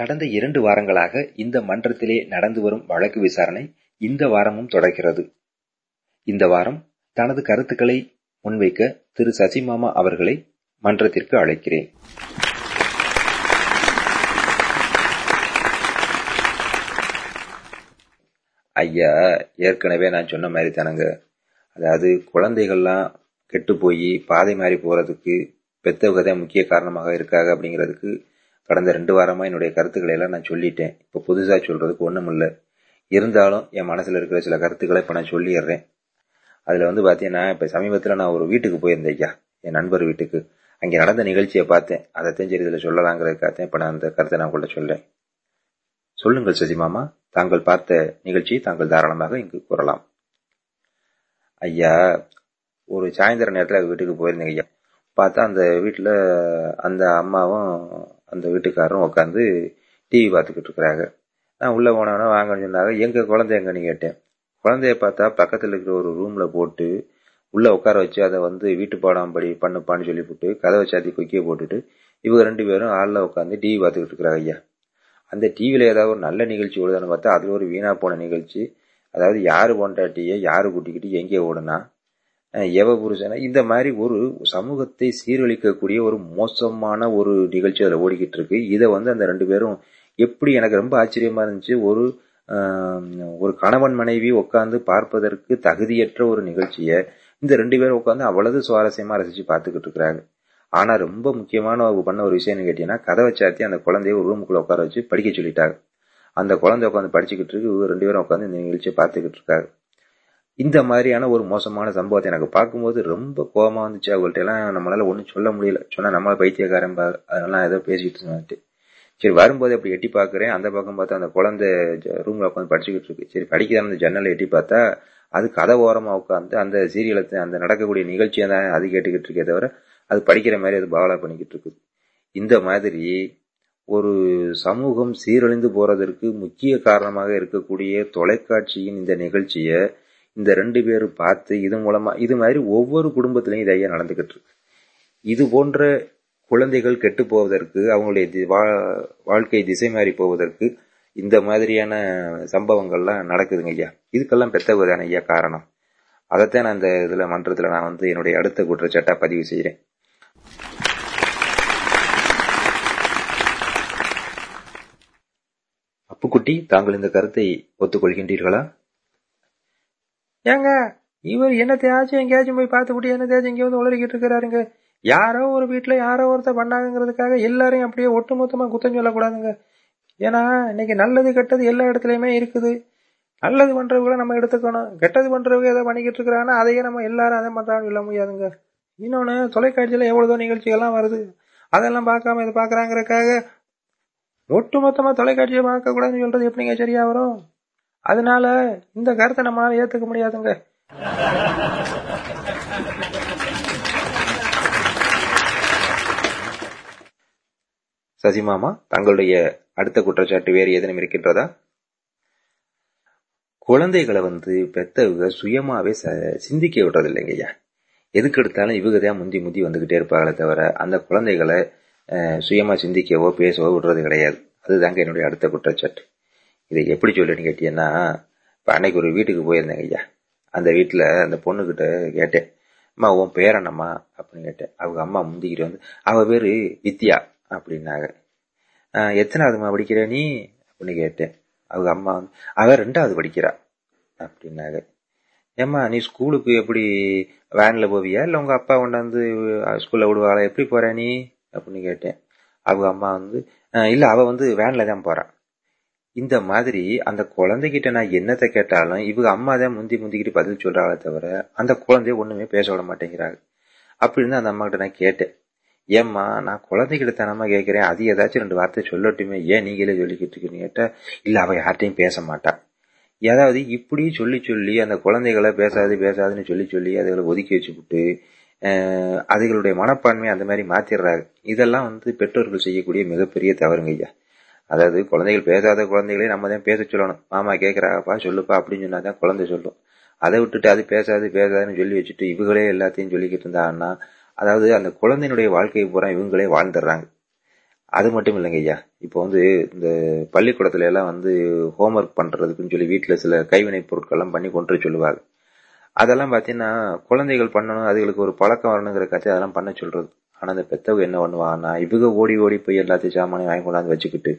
கடந்த இரண்டு வாரங்களாக இந்த மன்றத்திலே நடந்து வரும் வழக்கு விசாரணை இந்த வாரமும் தொடர்கிறது. இந்த வாரம் தனது கருத்துக்களை முன்வைக்க திரு சசிமாமா அவர்களை மன்றத்திற்கு அழைக்கிறேன். ஐயா ஏற்கனவே நான் சொன்ன மாதிரி தானங்க. அதாவது குழந்தைகள்லாம் கெட்டு போய் பாதை மாறி போறதுக்கு பெத்தவங்க தான் முக்கிய காரணமாக இருக்காங்க அப்படிங்கிறதுக்கு கடந்த ரெண்டு வாரமாக என்னுடைய கருத்துக்களை எல்லாம் நான் சொல்லிட்டேன். இப்போ புதுசாக சொல்கிறதுக்கு ஒன்றும் இல்லை. இருந்தாலும் என் மனசில் இருக்கிற சில கருத்துக்களை இப்போ நான் சொல்லிடுறேன். அதில் வந்து பார்த்தீங்கன்னா இப்போ சமீபத்தில் நான் ஒரு வீட்டுக்கு போயிருந்தேன் ஐயா. என் நண்பர் வீட்டுக்கு. அங்கே நடந்த நிகழ்ச்சியை பார்த்தேன். அதை சரி இதில் சொல்லலாங்கிறதுக்காகத்தான் இப்போ நான் அந்த கருத்தை நான் உங்கள்ட்ட சொல்லேன் சொல்லுங்கள் சசிமாமா தாங்கள் பார்த்த நிகழ்ச்சியை தாங்கள் தாராளமாக இங்கு கூறலாம். ஐயா ஒரு சாயந்தர நேரத்தில் வீட்டுக்கு போயிருந்தேங்க ஐயா. பார்த்தா அந்த வீட்டில் அந்த அம்மாவும் அந்த வீட்டுக்காரரும் உட்காந்து டிவி பார்த்துக்கிட்டு இருக்கிறாங்க நான் உள்ளே போனவனா வாங்கன்னு சொன்னாங்க எங்கள் குழந்தை எங்கன்னு கேட்டேன். குழந்தைய பார்த்தா பக்கத்தில் இருக்கிற ஒரு ரூமில் போட்டு உள்ளே உட்கார வச்சு அதை வந்து வீட்டு பாடம் படி பண்ணுப்பான்னு சொல்லி போட்டு கதவை சாத்தி கொக்கிய போட்டுட்டு இவங்க ரெண்டு பேரும் ஆளில் உட்காந்து டிவி பார்த்துக்கிட்டு இருக்கிறாங்க ஐயா. அந்த டிவியில் ஏதாவது ஒரு நல்ல நிகழ்ச்சி ஓடுதான்னு பார்த்தா அதில் ஒரு வீணாக போன நிகழ்ச்சி. அதாவது யார் பொண்டாட்டிய யார் கூட்டிக்கிட்டு எங்கே ஓடுனா எவ புருஷன இந்த மாதிரி ஒரு சமூகத்தை சீரழிக்கக்கூடிய ஒரு மோசமான ஒரு நிகழ்ச்சி அதில் ஓடிக்கிட்டு இருக்கு. இதை வந்து அந்த ரெண்டு பேரும் எப்படி எனக்கு ரொம்ப ஆச்சரியமா இருந்துச்சு ஒரு ஒரு கணவன் மனைவி உட்காந்து பார்ப்பதற்கு தகுதியற்ற ஒரு நிகழ்ச்சியை இந்த ரெண்டு பேரும் உட்காந்து அவ்வளவு சுவாரஸ்யமா ரசிச்சு பார்த்துக்கிட்டு இருக்கிறாங்க. ஆனா ரொம்ப முக்கியமான பண்ண ஒரு விஷயம்னு கேட்டீங்கன்னா கதவை சாத்தி அந்த குழந்தைய ஒரு ரூமுக்குள்ள உட்கார வச்சு படிக்க சொல்லிட்டாங்க. அந்த குழந்தை உட்காந்து படிச்சுக்கிட்டு இருக்கு இவங்க ரெண்டு பேரும் உட்காந்து இந்த நிகழ்ச்சியை பார்த்துக்கிட்டு இருக்காங்க. இந்த மாதிரியான ஒரு மோசமான சம்பவத்தை எனக்கு பார்க்கும்போது ரொம்ப கோபமா வந்துச்சு அவங்கள்ட்ட எல்லாம் நம்மளால ஒன்றும் சொல்ல முடியல. சொன்னா நம்மள பைத்தியக்காரன் அதெல்லாம் ஏதோ பேசிட்டு இருந்தாட்டு சரி வரும்போது அப்படி எட்டி பாக்குறேன் அந்த பக்கம் பார்த்தா அந்த குழந்தை ரூம்ல உட்காந்து படிச்சுக்கிட்டு இருக்கு. சரி படிக்கிற அந்த ஜன்னலை எட்டி பார்த்தா அது கதை ஓரமா உட்காந்து அந்த சீரியலை அந்த நடக்கக்கூடிய நிகழ்ச்சியை தான் அது கேட்டுக்கிட்டு இருக்கே தவிர அது படிக்கிற மாதிரி அது பாவலா பண்ணிக்கிட்டு இருக்குது. இந்த மாதிரி ஒரு சமூகம் சீரழிந்து போறதற்கு முக்கிய காரணமாக இருக்கக்கூடிய தொலைக்காட்சியின் இந்த நிகழ்ச்சியை இந்த ரெண்டு பேரும் பார்த்து இது மூலமா இது மாதிரி ஒவ்வொரு குடும்பத்திலையும் இதையா நடந்துகிட்டு இருக்கு. இது போன்ற குழந்தைகள் கெட்டு போவதற்கு அவங்களுடைய வாழ்க்கை திசை மாறி போவதற்கு இந்த மாதிரியான சம்பவங்கள்லாம் நடக்குதுங்க ஐயா. இதுக்கெல்லாம் பெத்தவங்க தானே ஐயா காரணம். அதைத்தான் நான் இந்த இதுல மன்றத்துல நான் வந்து என்னுடைய அடுத்த குற்றச்சாட்டா பதிவு செய்யறேன் அப்புக்குட்டி தாங்கள் இந்த கருத்தை ஒத்துக்கொள்கின்றீர்களா? ஏங்க இவர் என்னத்தையாச்சும் எங்கேயாச்சும் போய் பார்த்துக்கிட்டு என்னத்தையாச்சும் இங்கே வந்து உளறிக்கிட்டு இருக்கிறாருங்க. யாரோ ஒரு வீட்டில் யாரோ ஒருத்தர் பண்ணாங்கிறதுக்காக எல்லாரையும் அப்படியே ஒட்டுமொத்தமாக குத்தம் சொல்லக்கூடாதுங்க. ஏன்னா இன்னைக்கு நல்லது கெட்டது எல்லா இடத்துலையுமே இருக்குது. நல்லது பண்றவங்கள நம்ம எடுத்துக்கணும். கெட்டது பண்ணுறவங்க எதை பண்ணிக்கிட்டு இருக்கிறாங்கன்னா அதையே நம்ம எல்லாரும் அதை பண்றாங்க சொல்ல முடியாதுங்க. இன்னொன்று தொலைக்காட்சியில் எவ்வளோதோ நிகழ்ச்சிகள்லாம் வருது. அதெல்லாம் பார்க்காம இதை பாக்குறாங்கிறதுக்காக ஒட்டுமொத்தமாக தொலைக்காட்சியை பார்க்கக்கூடாதுன்னு சொல்கிறது எப்படிங்க சரியாக வரும்? அதனால இந்த கருத்தை நம்மளால ஏத்துக்க முடியாதுங்க. சசிமாமா தங்களுடைய அடுத்த குற்றச்சாட்டு வேறு ஏதேனும் இருக்கின்றதா? குழந்தைகளை வந்து பெத்தவங்க சுயமாவே சிந்திக்க விடுறது இல்லைங்கய்யா எதுக்கு எடுத்தாலும் இவங்க தான் முந்தி முந்தி வந்துகிட்டே இருப்பாங்களே தவிர அந்த குழந்தைகளை சுயமா சிந்திக்கவோ பேசவோ விடுறது கிடையாது. அதுதாங்க என்னுடைய அடுத்த குற்றச்சாட்டு. இதை எப்படி சொல்லுன்னு கேட்டீங்கன்னா இப்போ அன்னைக்கு ஒரு வீட்டுக்கு போயிருந்தேங்க ஐயா. அந்த வீட்டில் அந்த பொண்ணுக்கிட்ட கேட்டேன். அம்மா உன் பேர் என்னம்மா? அப்படின்னு கேட்டேன். அவங்க அம்மா முந்திக்கிட்டு வந்து அவள் பேர் வித்யா அப்படின்னாங்க. எத்தனாவதுமா படிக்கிற நீ? அப்படின்னு கேட்டேன். அவங்க அம்மா வந்து அவள் ரெண்டாவது படிக்கிறா அப்படின்னாங்க. ஏம்மா நீ ஸ்கூலுக்கு எப்படி வேனில் போவியா? இல்லை உங்கள் அப்பா கொண்டாந்து ஸ்கூலில் விடுவாளா எப்படி போற நீ? அப்படின்னு கேட்டேன். அவங்க அம்மா வந்து இல்லை அவள் வந்து வேனில் தான் போகிறான் இந்த மாதிரி அந்த குழந்தைகிட்ட நான் என்னத்தை கேட்டாலும் இவங்க அம்மா தான் முந்தி முந்திக்கிட்டு பதில் சொல்றாங்களே தவிர அந்த குழந்தைய ஒண்ணுமே பேச விட மாட்டேங்கிறாங்க அப்படின்னு அந்த அம்மா கிட்ட நான் கேட்டேன். ஏம்மா நான் குழந்தைகிட்ட தனமா கேட்கிறேன். அது ஏதாச்சும் ரெண்டு வார்த்தை சொல்லட்டுமே. ஏன் நீங்களே சொல்லிக்கிட்டு இருக்கீங்க கேட்டா இல்ல அவ யார்ட்டையும் பேச மாட்டான் ஏதாவது இப்படி சொல்லி சொல்லி அந்த குழந்தைகளை பேசாது பேசாதுன்னு சொல்லி சொல்லி அதுகளை ஒதுக்கி வச்சுக்கிட்டு அதுகளுடைய மனப்பான்மை அந்த மாதிரி மாத்திடுறாங்க இதெல்லாம் வந்து பெற்றோர்கள் செய்யக்கூடிய மிகப்பெரிய தவறுங்க ஐயா. அதாவது குழந்தைகள் பேசாத குழந்தைகளே நம்ம தான் பேச சொல்லணும். மாமா கேட்கறாப்பா சொல்லுப்பா அப்படின்னு சொன்னா தான் குழந்தை சொல்லும். அதை விட்டுட்டு அது பேசாது பேசாதுன்னு சொல்லி வச்சுட்டு இவங்களே எல்லாத்தையும் சொல்லிக்கிட்டு இருந்தாங்கன்னா அதாவது அந்த குழந்தையினுடைய வாழ்க்கையை பூரா இவங்களே வாழ்ந்துடுறாங்க. அது மட்டும் இல்லைங்க ஐயா. இப்போ வந்து இந்த பள்ளிக்கூடத்துல எல்லாம் வந்து ஹோம்ஒர்க் பண்றதுக்குன்னு சொல்லி வீட்டில் சில கைவினைப் பொருட்கள்லாம் பண்ணி கொண்டு சொல்லுவாங்க. அதெல்லாம் பார்த்தீங்கன்னா குழந்தைகள் பண்ணணும் அதுகளுக்கு ஒரு பழக்கம் வரணுங்கிற கதை அதெல்லாம் பண்ண சொல்றது. ஆனால் அந்த பெத்தவங்க என்ன பண்ணுவாங்கன்னா இவங்க ஓடி ஓடி போய் எல்லாத்தையும் சாமானையும் வாங்கி கொண்டாந்து வச்சுக்கிட்டு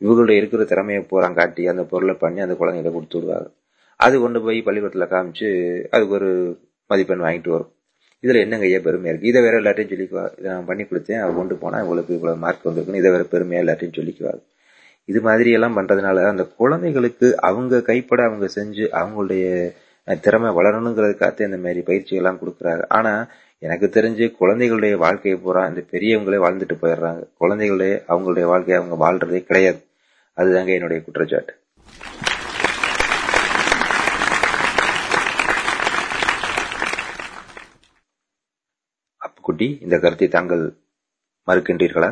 இவர்களுடைய இருக்கிற திறமையை பூரா காட்டி அந்த பொருளை பண்ணி அந்த குழந்தைகிட்ட கொடுத்து விடுவாங்க அது கொண்டு போய் பள்ளிக்கூடத்தில் காமிச்சு அதுக்கு ஒரு மதிப்பெண் வாங்கிட்டு வரும். இதில் என்னங்க ஐயா பெருமையாக இருக்குது இதை வேற எல்லாத்தையும் சொல்லிக்குவா இதை நான் பண்ணி கொடுத்தேன் அவள் கொண்டு போனால் இவங்களுக்கு இவ்வளோ மார்க் வந்திருக்குன்னு இதை வேற பெருமையாக எல்லாத்தையும் சொல்லிக்குவாங்க இது மாதிரி எல்லாம் அந்த குழந்தைகளுக்கு அவங்க கைப்பட அவங்க செஞ்சு அவங்களுடைய திறமை வளரணுங்கிறதுக்காக இந்த மாதிரி பயிற்சிகள்லாம் கொடுக்குறாங்க ஆனால் எனக்கு தெரிஞ்சு குழந்தைகளுடைய வாழ்க்கையை பூரா இந்த பெரியவங்களே வாழ்ந்துட்டு போயிடுறாங்க. குழந்தைகளே அவங்களுடைய வாழ்க்கையை அவங்க வாழ்றதே கிடையாது. அதுதாங்க என்னுடைய குற்றச்சாட்டு. அப்புக்குட்டி இந்த கருத்தை தாங்கள் மறுக்கின்றீர்களா?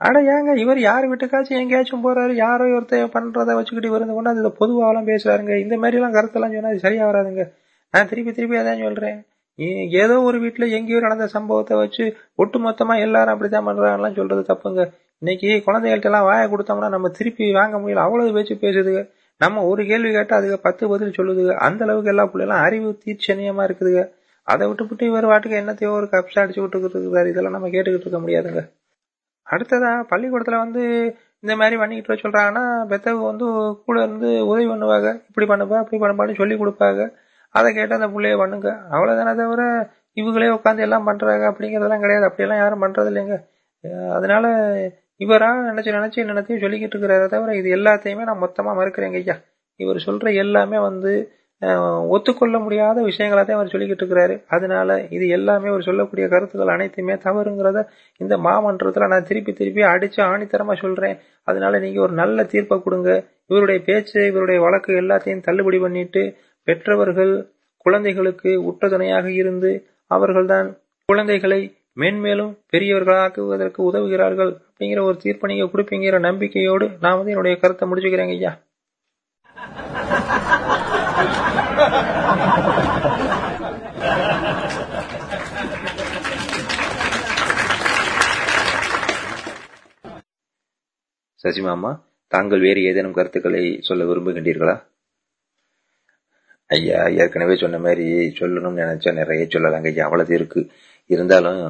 ஆனா ஏங்க இவர் யார் வீட்டுக்காச்சும் எங்கேயாச்சும் போறாரு யாரோ ஒருத்தர் பண்றதை வச்சுக்கிட்டு இருந்து கொண்டு அது பொதுவாகலாம் பேசுறாருங்க. இந்த மாதிரி எல்லாம் கருத்தெல்லாம் சொன்னா அது சரியா வராதுங்க. நான் திருப்பி திருப்பி அதான் சொல்றேன். ஏதோ ஒரு வீட்டுல எங்கேயோ நடந்த சம்பவத்தை வச்சு ஒட்டுமொத்தமா எல்லாரும் அப்படித்தான் பண்றாங்கலாம் சொல்றது தப்புங்க. இன்னைக்கு குழந்தைகள்ட்ட எல்லாம் வாயை கொடுத்தோம்னா நம்ம திருப்பி வாங்க முடியல. அவ்வளவு பேச்சு பேசுதுங்க நம்ம ஒரு கேள்வி கேட்டா அதுக்கு பத்து பதில் சொல்லுதுங்க அந்த அளவுக்கு எல்லா பிள்ளைலாம் அறிவு தீட்சணியமா இருக்குதுங்க. அதை விட்டுவிட்டு இவர் வாட்டுக்கு என்னத்தையோ ஒரு கப்ஸ் அடிச்சு விட்டுக்கிட்டு இருக்காரு இதெல்லாம் நம்ம கேட்டுக்கிட்டு இருக்க முடியாதுங்க. அடுத்ததா பள்ளிக்கூடத்துல வந்து இந்த மாதிரி பண்ணிக்கிட்டு வர சொல்றாங்கன்னா பெத்தவங்க வந்து கூட இருந்து உதவி பண்ணுவாங்க. இப்படி பண்ணுப்பா அப்படி பண்ணுப்பான்னு சொல்லி கொடுப்பாங்க. அதை கேட்டு அந்த பிள்ளைய பண்ணுங்க. அவ்வளவுதானே தவிர இவங்களே உட்காந்து எல்லாம் பண்றாங்க அப்படிங்கறதெல்லாம் கிடையாது. அப்படியெல்லாம் யாரும் பண்றது இல்லைங்க அதனால இவரா நினைச்சு நினைச்சு என்னத்தையும் சொல்லிக்கிட்டு இருக்கிறாரே தவிர இது எல்லாத்தையுமே நான் மொத்தமா மறுக்கிறேங்க ஐயா. இவர் சொல்ற எல்லாமே வந்து ஒத்துக்கொள்ள முடியாத விஷயங்களை தான் அவர் சொல்லிக்கிட்டு இருக்கிறாரு. அதனால இது எல்லாமே அவர் சொல்லக்கூடிய கருத்துக்கள் அனைத்துமே தவறுங்கிறத இந்த மாமன்றத்துல நான் திருப்பி திருப்பி அடிச்சு ஆணித்தரமா சொல்றேன். அதனால நீங்க ஒரு நல்ல தீர்ப்பை கொடுங்க. இவருடைய பேச்சு இவருடைய வழக்கு எல்லாத்தையும் தள்ளுபடி பண்ணிட்டு பெற்றவர்கள் குழந்தைகளுக்கு உற்ற துணையாக இருந்து அவர்கள்தான் குழந்தைகளை மென்மேலும் பெரியவர்களாக்குவதற்கு உதவுகிறார்கள் அப்படிங்கிற ஒரு தீர்ப்பை நீங்க கொடுப்பீங்கிற நம்பிக்கையோடு நான் வந்து என்னுடைய கருத்தை முடிச்சுக்கிறேங்க ஐயா. சசிமாமா தாங்கள் வேறு ஏதேனும் கருத்துக்களை சொல்ல விரும்புகின்றீர்களா? ஐயா ஏற்கனவே சொன்ன மாதிரி சொல்லணும்னு நினைச்சா நிறைய சொல்லலாங்க ஐயா. அவ்வளவு இருக்கு. இருந்தாலும்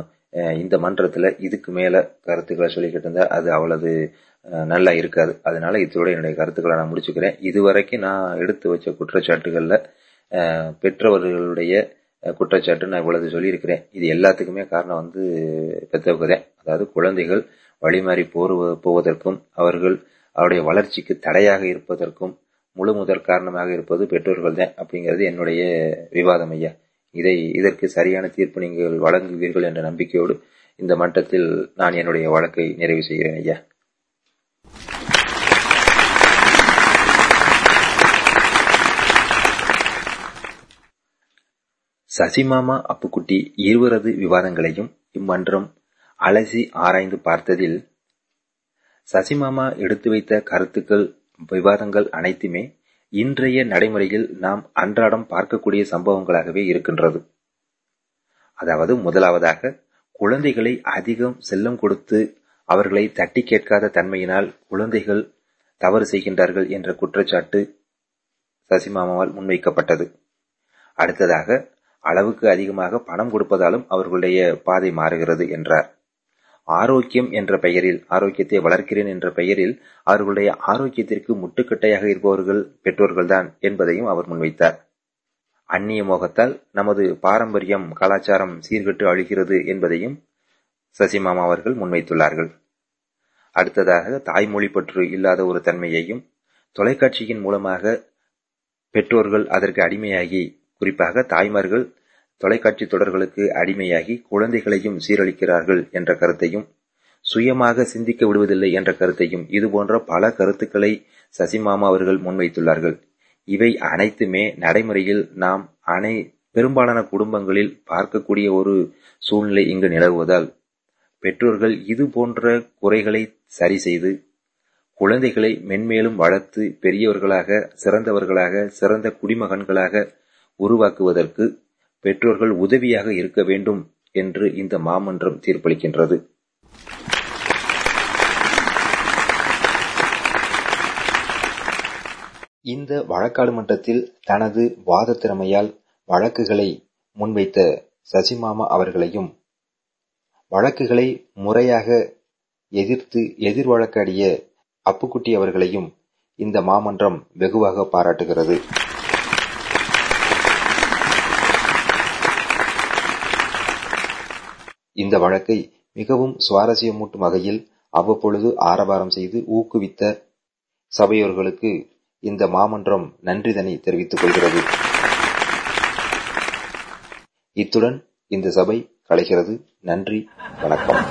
இந்த மன்றத்துல இதுக்கு மேல கருத்துக்களை சொல்லிக்கிட்டு இருந்தா அது அவ்வளவு நல்லா இருக்காது. அதனால இதோட என்னுடைய கருத்துக்களை நான் முடிச்சுக்கிறேன். இதுவரைக்கும் நான் எடுத்து வச்ச குற்றச்சாட்டுகள்ல பெற்றவர்களுடைய குற்றச்சாட்டு நான் இவ்வளவு சொல்லியிருக்கிறேன். இது எல்லாத்துக்குமே காரணம் வந்து பெற்றவங்க அதாவது குழந்தைகள் வழிமாறி போருவ- போவதற்கும் அவர்கள் அவருடைய வளர்ச்சிக்கு தடையாக இருப்பதற்கும் முழு முதற் காரணமாக இருப்பது பெற்றோர்கள் தான் அப்படிங்கிறது என்னுடைய விவாதம் ஐயா. இதை இதற்கு சரியான தீர்ப்பு நீங்கள் வழங்குவீர்கள் என்ற நம்பிக்கையோடு இந்த மட்டத்தில் நான் என்னுடைய வழக்கை நிறைவு செய்கிறேன் ஐயா. சசிமாமா அப்புக்குட்டி இருவரது விவாதங்களையும் இம்மன்றம் அலசி ஆராய்ந்து பார்த்ததில் சசிமாமா எடுத்து வைத்த கருத்துக்கள் விவாதங்கள் அனைத்துமே இன்றைய நடைமுறையில் நாம் அன்றாடம் பார்க்கக்கூடிய சம்பவங்களாகவே இருக்கின்றது. அதாவது முதலாவதாக குழந்தைகளை அதிகம் செல்லம் கொடுத்து அவர்களை தட்டி கேட்காத தன்மையினால் குழந்தைகள் தவறு செய்கின்றார்கள் என்ற குற்றச்சாட்டு சசிமாமாவால் முன்வைக்கப்பட்டது. அடுத்ததாக அளவுக்கு அதிகமாக பணம் கொடுப்பதாலும் அவர்களுடைய பாதை மாறுகிறது என்றார். ஆரோக்கியம் என்ற பெயரில் ஆரோக்கியத்தை வளர்க்கிறேன் என்ற பெயரில் அவர்களுடைய ஆரோக்கியத்திற்கு முட்டுக்கட்டையாக இருப்பவர்கள் பெற்றோர்கள்தான் என்பதையும் அவர் முன்வைத்தார். அந்நிய மோகத்தால் நமது பாரம்பரியம் கலாச்சாரம் சீர்கெட்டு அழிகிறது என்பதையும் சசிமாமா அவர்கள் முன்வைத்துள்ளார்கள். அடுத்ததாக தாய்மொழி பற்று இல்லாத ஒரு தன்மையையும் தொலைக்காட்சியின் மூலமாக பெற்றோர்கள் அதற்கு அடிமையாகி குறிப்பாக தாய்மார்கள் தொலைக்காட்சி தொடர்களுக்கு அடிமையாகி குழந்தைகளையும் சீரழிக்கிறார்கள் என்ற கருத்தையும் சுயமாக சிந்திக்க விடுவதில்லை என்ற கருத்தையும் இதுபோன்ற பல கருத்துக்களை சசிமாமா அவர்கள் முன்வைத்துள்ளார்கள். இவை அனைத்துமே நடைமுறையில் நாம் அனை பெரும்பாலான குடும்பங்களில் பார்க்கக்கூடிய ஒரு சூழ்நிலை இங்கு நிலவுவதால் பெற்றோர்கள் இது போன்ற குறைகளை சரி செய்து குழந்தைகளை மென்மேலும் வளர்த்து பெரியவர்களாக சிறந்தவர்களாக சிறந்த குடிமகன்களாக உருவாக்குவதற்கு பெற்றோர்கள் உதவியாக இருக்க வேண்டும் என்று இந்த மாமன்றம் தீர்ப்பளிக்கின்றது. இந்த வழக்காடு மன்றத்தில் தனது வாத திறமையால் வழக்குகளை முன்வைத்த சசிமாமா அவர்களையும் வழக்குகளை முறையாக எதிர்த்து எதிர் வழக்காடிய அப்புக்குட்டி அவர்களையும் இந்த மாமன்றம் வெகுவாக பாராட்டுகிறது. இந்த வழக்கை மிகவும் சுவாரஸ்யமூட்டும் வகையில் அவ்வப்பொழுது ஆரவாரம் செய்து ஊக்குவித்த சபையோர்களுக்கு இந்த மாமன்றம் நன்றிதனை தெரிவித்துக் கொள்கிறது. இத்துடன் இந்த சபை கலைகிறது. நன்றி வணக்கம்.